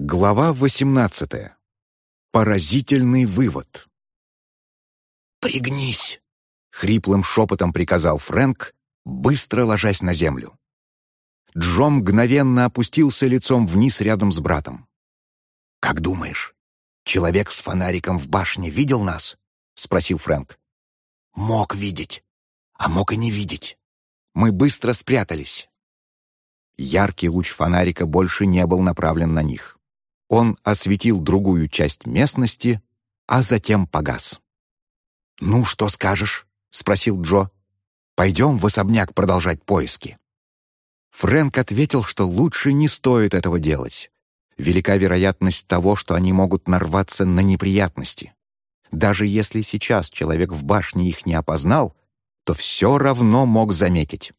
Глава 18. Поразительный вывод. «Пригнись!» — хриплым шепотом приказал Фрэнк, быстро ложась на землю. Джо мгновенно опустился лицом вниз рядом с братом. «Как думаешь, человек с фонариком в башне видел нас?» — спросил Фрэнк. «Мог видеть, а мог и не видеть. Мы быстро спрятались». Яркий луч фонарика больше не был направлен на них. Он осветил другую часть местности, а затем погас. «Ну, что скажешь?» — спросил Джо. «Пойдем в особняк продолжать поиски». Фрэнк ответил, что лучше не стоит этого делать. Велика вероятность того, что они могут нарваться на неприятности. Даже если сейчас человек в башне их не опознал, то все равно мог заметить.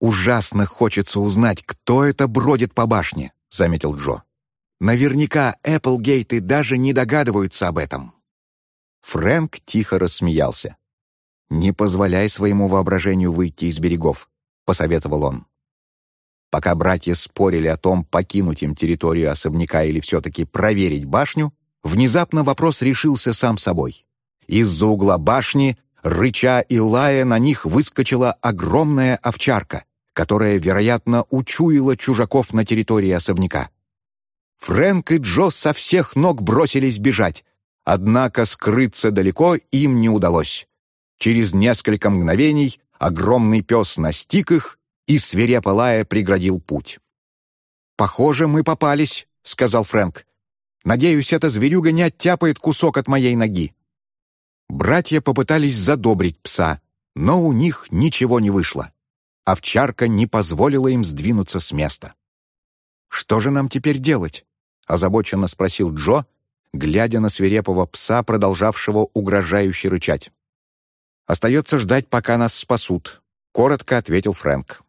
«Ужасно хочется узнать, кто это бродит по башне», — заметил Джо. Наверняка Эпплгейты даже не догадываются об этом». Фрэнк тихо рассмеялся. «Не позволяй своему воображению выйти из берегов», — посоветовал он. Пока братья спорили о том, покинуть им территорию особняка или все-таки проверить башню, внезапно вопрос решился сам собой. Из-за угла башни, рыча и лая, на них выскочила огромная овчарка, которая, вероятно, учуяла чужаков на территории особняка. Фрэнк и Джо со всех ног бросились бежать, однако скрыться далеко им не удалось. Через несколько мгновений огромный пес настиг их и, свирепо лая, преградил путь. «Похоже, мы попались», — сказал Фрэнк. «Надеюсь, эта зверюга не оттяпает кусок от моей ноги». Братья попытались задобрить пса, но у них ничего не вышло. Овчарка не позволила им сдвинуться с места. «Что же нам теперь делать?» — озабоченно спросил Джо, глядя на свирепого пса, продолжавшего угрожающе рычать. «Остается ждать, пока нас спасут», — коротко ответил Фрэнк.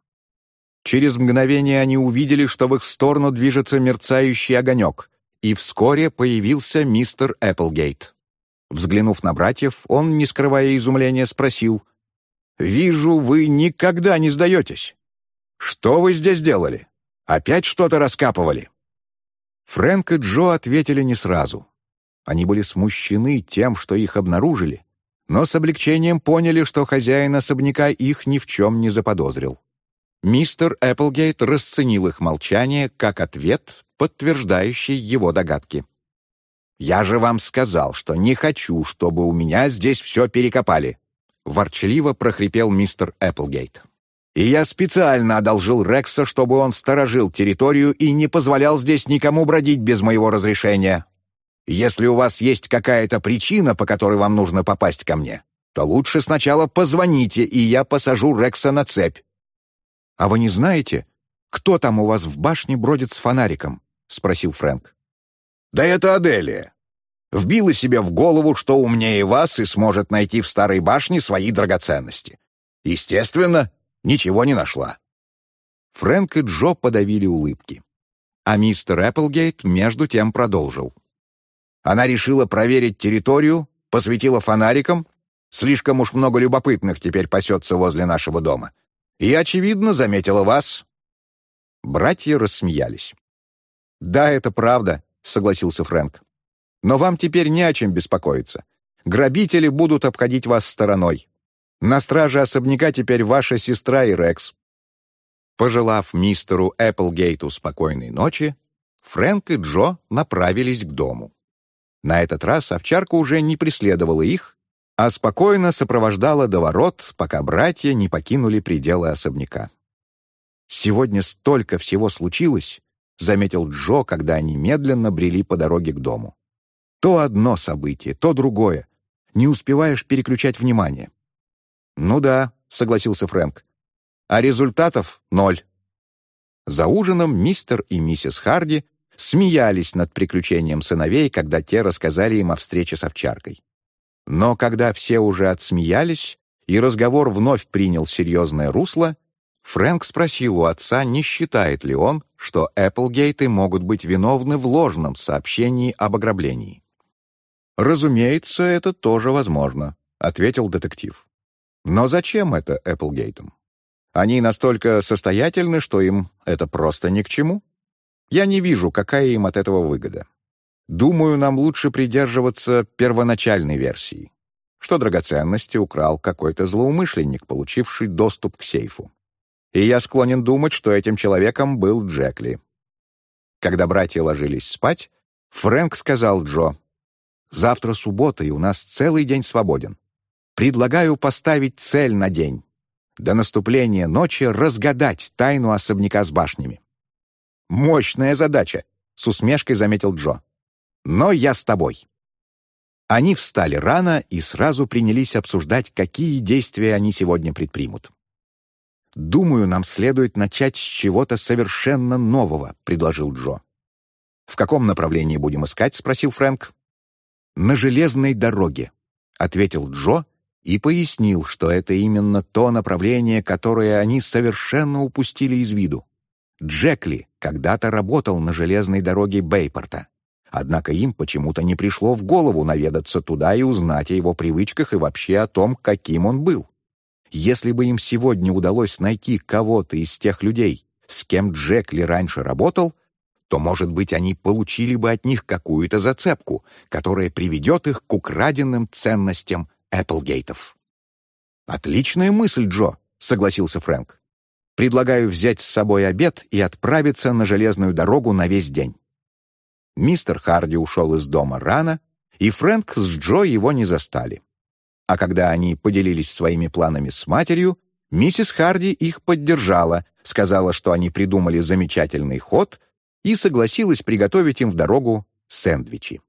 Через мгновение они увидели, что в их сторону движется мерцающий огонек, и вскоре появился мистер Эпплгейт. Взглянув на братьев, он, не скрывая изумления, спросил, «Вижу, вы никогда не сдаетесь. Что вы здесь делали? Опять что-то раскапывали?» Фрэнк и Джо ответили не сразу. Они были смущены тем, что их обнаружили, но с облегчением поняли, что хозяин особняка их ни в чем не заподозрил. Мистер Эпплгейт расценил их молчание как ответ, подтверждающий его догадки. «Я же вам сказал, что не хочу, чтобы у меня здесь все перекопали», ворчливо прохрипел мистер Эпплгейт. И я специально одолжил Рекса, чтобы он сторожил территорию и не позволял здесь никому бродить без моего разрешения. Если у вас есть какая-то причина, по которой вам нужно попасть ко мне, то лучше сначала позвоните, и я посажу Рекса на цепь». «А вы не знаете, кто там у вас в башне бродит с фонариком?» — спросил Фрэнк. «Да это Аделия. Вбила себе в голову, что умнее вас и сможет найти в старой башне свои драгоценности. Естественно, ничего не нашла. Фрэнк и Джо подавили улыбки. А мистер Эпплгейт между тем продолжил. Она решила проверить территорию, посветила фонариком. Слишком уж много любопытных теперь пасется возле нашего дома. И, очевидно, заметила вас. Братья рассмеялись. «Да, это правда», — согласился Фрэнк. «Но вам теперь не о чем беспокоиться. Грабители будут обходить вас стороной. На страже особняка теперь ваша сестра и Рекс». Пожелав мистеру Эпплгейту спокойной ночи, Фрэнк и Джо направились к дому. На этот раз овчарка уже не преследовала их, а спокойно сопровождала до ворот, пока братья не покинули пределы особняка. «Сегодня столько всего случилось», — заметил Джо, когда они медленно брели по дороге к дому. «То одно событие, то другое. Не успеваешь переключать внимание. «Ну да», — согласился Фрэнк. «А результатов — ноль». За ужином мистер и миссис Харди смеялись над приключением сыновей, когда те рассказали им о встрече с овчаркой. Но когда все уже отсмеялись, и разговор вновь принял серьезное русло, Фрэнк спросил у отца, не считает ли он, что Эпплгейты могут быть виновны в ложном сообщении об ограблении. «Разумеется, это тоже возможно», — ответил детектив. Но зачем это Эпплгейтам? Они настолько состоятельны, что им это просто ни к чему. Я не вижу, какая им от этого выгода. Думаю, нам лучше придерживаться первоначальной версии, что драгоценности украл какой-то злоумышленник, получивший доступ к сейфу. И я склонен думать, что этим человеком был Джекли. Когда братья ложились спать, Фрэнк сказал Джо, «Завтра суббота, и у нас целый день свободен. Предлагаю поставить цель на день. До наступления ночи разгадать тайну особняка с башнями». «Мощная задача», — с усмешкой заметил Джо. «Но я с тобой». Они встали рано и сразу принялись обсуждать, какие действия они сегодня предпримут. «Думаю, нам следует начать с чего-то совершенно нового», — предложил Джо. «В каком направлении будем искать?» — спросил Фрэнк. «На железной дороге», — ответил Джо и пояснил, что это именно то направление, которое они совершенно упустили из виду. Джекли когда-то работал на железной дороге Бейпорта. Однако им почему-то не пришло в голову наведаться туда и узнать о его привычках и вообще о том, каким он был. Если бы им сегодня удалось найти кого-то из тех людей, с кем Джекли раньше работал, то, может быть, они получили бы от них какую-то зацепку, которая приведет их к украденным ценностям Эпплгейтов. «Отличная мысль, Джо», — согласился Фрэнк. «Предлагаю взять с собой обед и отправиться на железную дорогу на весь день». Мистер Харди ушел из дома рано, и Фрэнк с Джо его не застали. А когда они поделились своими планами с матерью, миссис Харди их поддержала, сказала, что они придумали замечательный ход и согласилась приготовить им в дорогу сэндвичи.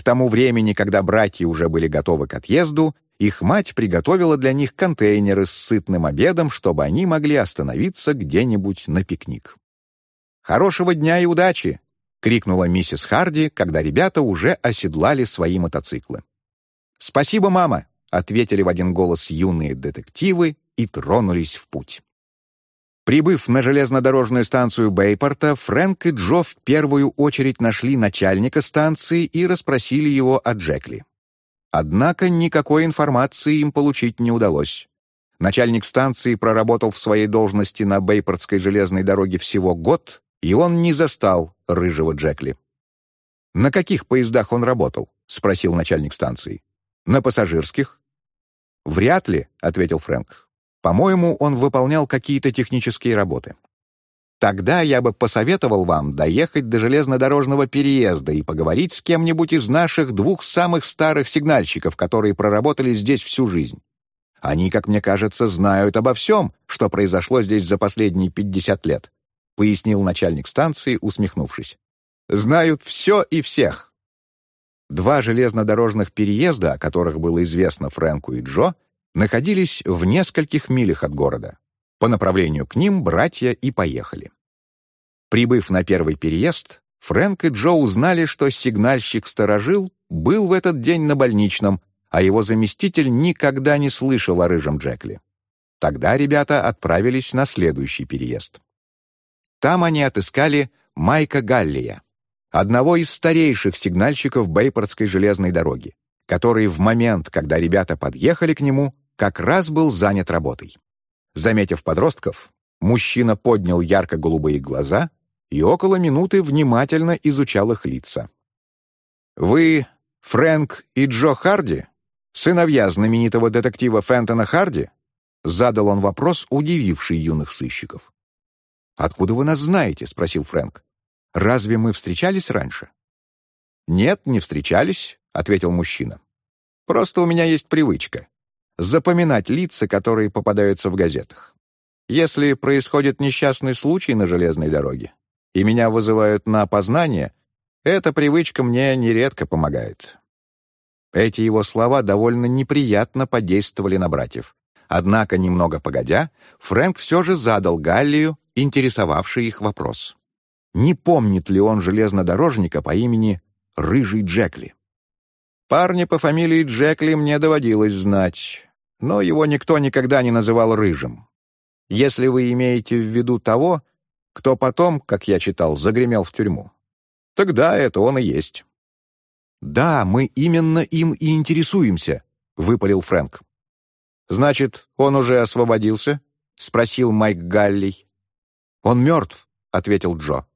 К тому времени, когда братья уже были готовы к отъезду, их мать приготовила для них контейнеры с сытным обедом, чтобы они могли остановиться где-нибудь на пикник. «Хорошего дня и удачи!» — крикнула миссис Харди, когда ребята уже оседлали свои мотоциклы. «Спасибо, мама!» — ответили в один голос юные детективы и тронулись в путь. Прибыв на железнодорожную станцию Бейпорта, Фрэнк и Джо в первую очередь нашли начальника станции и расспросили его о Джекли. Однако никакой информации им получить не удалось. Начальник станции проработал в своей должности на Бейпортской железной дороге всего год, и он не застал рыжего Джекли. «На каких поездах он работал?» — спросил начальник станции. «На пассажирских?» «Вряд ли», — ответил Фрэнк. «По-моему, он выполнял какие-то технические работы». «Тогда я бы посоветовал вам доехать до железнодорожного переезда и поговорить с кем-нибудь из наших двух самых старых сигнальщиков, которые проработали здесь всю жизнь. Они, как мне кажется, знают обо всем, что произошло здесь за последние пятьдесят лет», — пояснил начальник станции, усмехнувшись. «Знают все и всех». Два железнодорожных переезда, о которых было известно Фрэнку и Джо, находились в нескольких милях от города. По направлению к ним братья и поехали. Прибыв на первый переезд, Фрэнк и Джо узнали, что сигнальщик-сторожил был в этот день на больничном, а его заместитель никогда не слышал о рыжем Джекле. Тогда ребята отправились на следующий переезд. Там они отыскали Майка Галлия, одного из старейших сигнальщиков Бейпортской железной дороги, который в момент, когда ребята подъехали к нему, как раз был занят работой. Заметив подростков, мужчина поднял ярко-голубые глаза и около минуты внимательно изучал их лица. «Вы Фрэнк и Джо Харди? Сыновья знаменитого детектива Фентона Харди?» Задал он вопрос, удививший юных сыщиков. «Откуда вы нас знаете?» — спросил Фрэнк. Разве мы встречались раньше?» «Нет, не встречались», — ответил мужчина. «Просто у меня есть привычка — запоминать лица, которые попадаются в газетах. Если происходит несчастный случай на железной дороге, и меня вызывают на опознание, эта привычка мне нередко помогает». Эти его слова довольно неприятно подействовали на братьев. Однако, немного погодя, Фрэнк все же задал Галлию интересовавший их вопрос не помнит ли он железнодорожника по имени Рыжий Джекли. Парня по фамилии Джекли мне доводилось знать, но его никто никогда не называл Рыжим. Если вы имеете в виду того, кто потом, как я читал, загремел в тюрьму. Тогда это он и есть. «Да, мы именно им и интересуемся», — выпалил Фрэнк. «Значит, он уже освободился?» — спросил Майк Галлей. «Он мертв», — ответил Джо.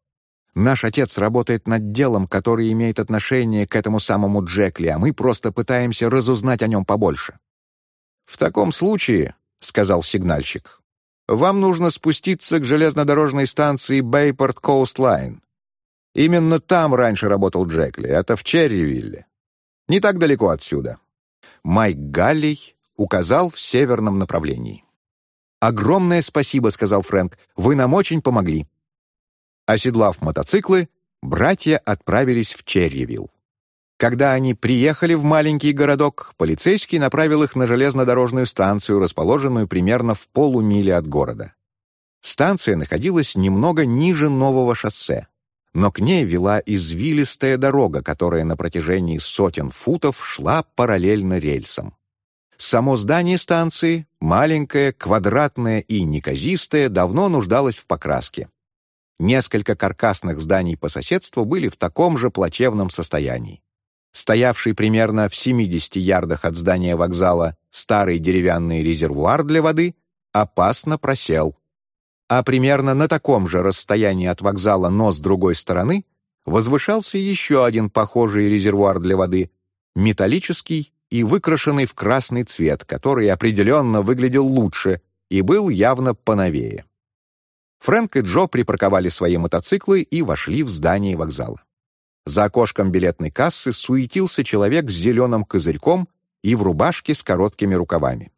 Наш отец работает над делом, который имеет отношение к этому самому Джекли, а мы просто пытаемся разузнать о нем побольше». «В таком случае», — сказал сигнальщик, «вам нужно спуститься к железнодорожной станции Бейпорт Коуст Лайн. Именно там раньше работал Джекли, это в Черривилле. Не так далеко отсюда». Майк Галлей указал в северном направлении. «Огромное спасибо», — сказал Фрэнк, — «вы нам очень помогли». Оседлав мотоциклы, братья отправились в Черривилл. Когда они приехали в маленький городок, полицейский направил их на железнодорожную станцию, расположенную примерно в полумиле от города. Станция находилась немного ниже нового шоссе, но к ней вела извилистая дорога, которая на протяжении сотен футов шла параллельно рельсам. Само здание станции, маленькое, квадратное и неказистое, давно нуждалось в покраске. Несколько каркасных зданий по соседству были в таком же плачевном состоянии. Стоявший примерно в 70 ярдах от здания вокзала старый деревянный резервуар для воды опасно просел. А примерно на таком же расстоянии от вокзала, но с другой стороны, возвышался еще один похожий резервуар для воды, металлический и выкрашенный в красный цвет, который определенно выглядел лучше и был явно поновее. Фрэнк и Джо припарковали свои мотоциклы и вошли в здание вокзала. За окошком билетной кассы суетился человек с зеленым козырьком и в рубашке с короткими рукавами.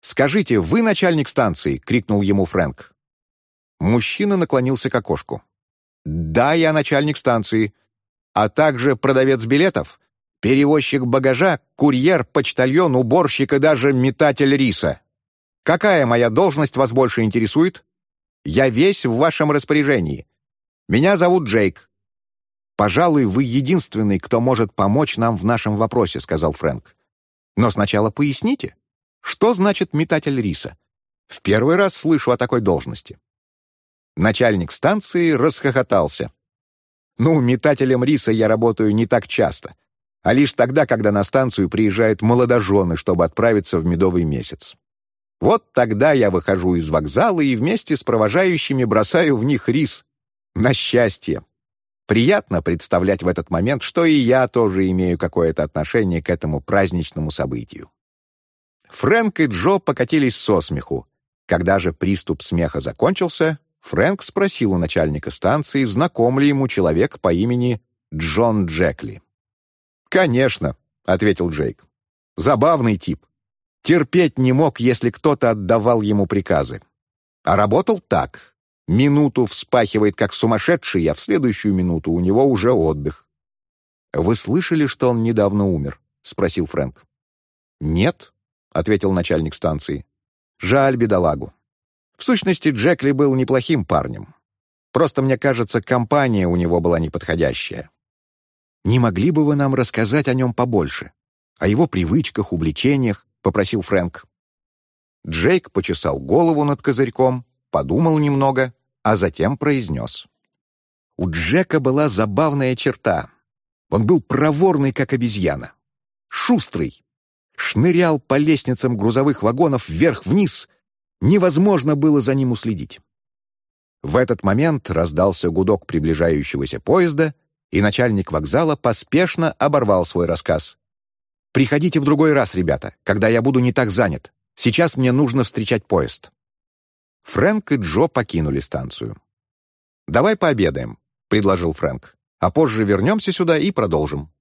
«Скажите, вы начальник станции?» — крикнул ему Фрэнк. Мужчина наклонился к окошку. «Да, я начальник станции, а также продавец билетов, перевозчик багажа, курьер, почтальон, уборщик и даже метатель риса. Какая моя должность вас больше интересует?» Я весь в вашем распоряжении. Меня зовут Джейк». «Пожалуй, вы единственный, кто может помочь нам в нашем вопросе», — сказал Фрэнк. «Но сначала поясните, что значит метатель риса? В первый раз слышу о такой должности». Начальник станции расхохотался. «Ну, метателем риса я работаю не так часто, а лишь тогда, когда на станцию приезжают молодожены, чтобы отправиться в медовый месяц. Вот тогда я выхожу из вокзала и вместе с провожающими бросаю в них рис. На счастье. Приятно представлять в этот момент, что и я тоже имею какое-то отношение к этому праздничному событию. Фрэнк и Джо покатились со смеху. Когда же приступ смеха закончился, Фрэнк спросил у начальника станции, знаком ли ему человек по имени Джон Джекли. «Конечно», — ответил Джейк. «Забавный тип. Терпеть не мог, если кто-то отдавал ему приказы. А работал так. Минуту вспахивает как сумасшедший, а в следующую минуту у него уже отдых. «Вы слышали, что он недавно умер?» — спросил Фрэнк. «Нет», — ответил начальник станции. «Жаль бедолагу. В сущности, Джекли был неплохим парнем. Просто, мне кажется, компания у него была неподходящая. Не могли бы вы нам рассказать о нем побольше? О его привычках, увлечениях, — попросил Фрэнк. Джейк почесал голову над козырьком, подумал немного, а затем произнес. У Джека была забавная черта. Он был проворный, как обезьяна. Шустрый. Шнырял по лестницам грузовых вагонов вверх-вниз. Невозможно было за ним уследить. В этот момент раздался гудок приближающегося поезда, и начальник вокзала поспешно оборвал свой рассказ. Приходите в другой раз, ребята, когда я буду не так занят. Сейчас мне нужно встречать поезд». Фрэнк и Джо покинули станцию. «Давай пообедаем», — предложил Фрэнк, «а позже вернемся сюда и продолжим».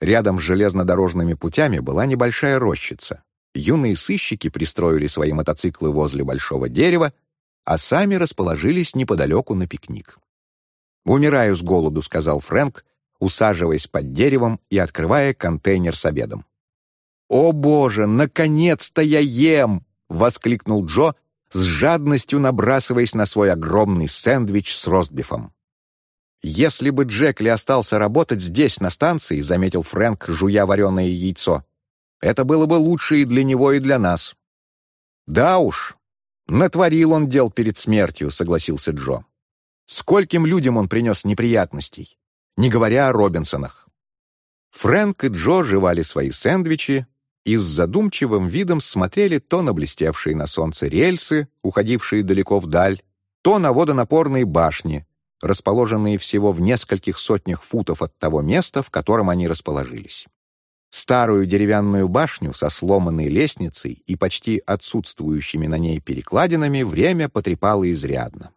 Рядом с железнодорожными путями была небольшая рощица. Юные сыщики пристроили свои мотоциклы возле большого дерева, а сами расположились неподалеку на пикник. «Умираю с голоду», — сказал Фрэнк, усаживаясь под деревом и открывая контейнер с обедом. «О боже, наконец-то я ем!» — воскликнул Джо, с жадностью набрасываясь на свой огромный сэндвич с ростбифом. «Если бы Джекли остался работать здесь, на станции», — заметил Фрэнк, жуя вареное яйцо, «это было бы лучше и для него, и для нас». «Да уж, натворил он дел перед смертью», — согласился Джо. «Скольким людям он принес неприятностей не говоря о Робинсонах. Фрэнк и Джо жевали свои сэндвичи и с задумчивым видом смотрели то на блестевшие на солнце рельсы, уходившие далеко вдаль, то на водонапорные башни, расположенные всего в нескольких сотнях футов от того места, в котором они расположились. Старую деревянную башню со сломанной лестницей и почти отсутствующими на ней перекладинами время потрепало изрядно.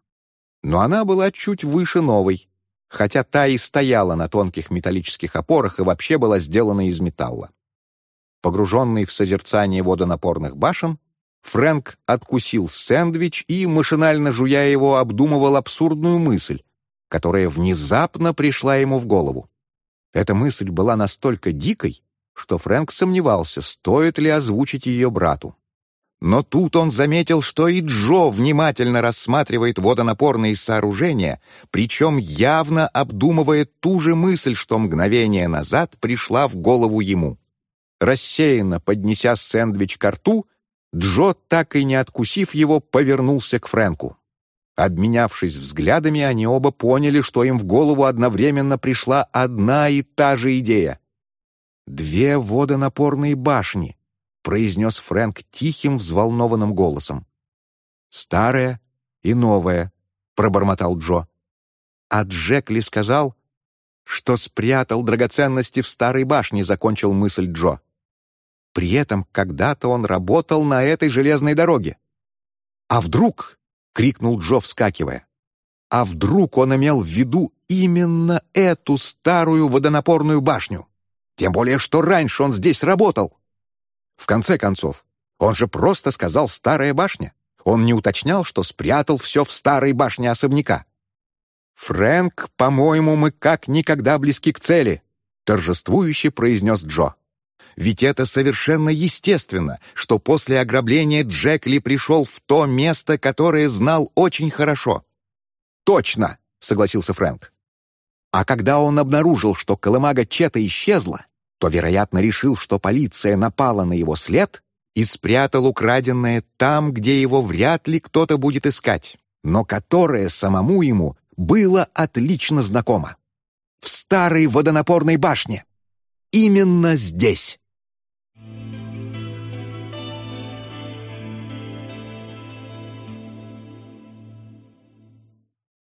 Но она была чуть выше новой, хотя та и стояла на тонких металлических опорах и вообще была сделана из металла. Погруженный в созерцание водонапорных башен, Фрэнк откусил сэндвич и, машинально жуя его, обдумывал абсурдную мысль, которая внезапно пришла ему в голову. Эта мысль была настолько дикой, что Фрэнк сомневался, стоит ли озвучить ее брату. Но тут он заметил, что и Джо внимательно рассматривает водонапорные сооружения, причем явно обдумывая ту же мысль, что мгновение назад пришла в голову ему. Рассеянно поднеся сэндвич к рту, Джо, так и не откусив его, повернулся к Фрэнку. Обменявшись взглядами, они оба поняли, что им в голову одновременно пришла одна и та же идея. «Две водонапорные башни», — произнес Фрэнк тихим, взволнованным голосом. «Старая и новая», — пробормотал Джо. «А Джекли сказал, что спрятал драгоценности в старой башне», — закончил мысль Джо. При этом когда-то он работал на этой железной дороге. «А вдруг?» — крикнул Джо, вскакивая. «А вдруг он имел в виду именно эту старую водонапорную башню? Тем более, что раньше он здесь работал!» В конце концов, он же просто сказал «старая башня». Он не уточнял, что спрятал все в старой башне особняка. «Фрэнк, по-моему, мы как никогда близки к цели», — торжествующе произнес Джо. Ведь это совершенно естественно, что после ограбления Джекли пришел в то место, которое знал очень хорошо. «Точно!» — согласился Фрэнк. А когда он обнаружил, что колымага Чета исчезла, то, вероятно, решил, что полиция напала на его след и спрятал украденное там, где его вряд ли кто-то будет искать, но которое самому ему было отлично знакомо. В старой водонапорной башне. Именно здесь.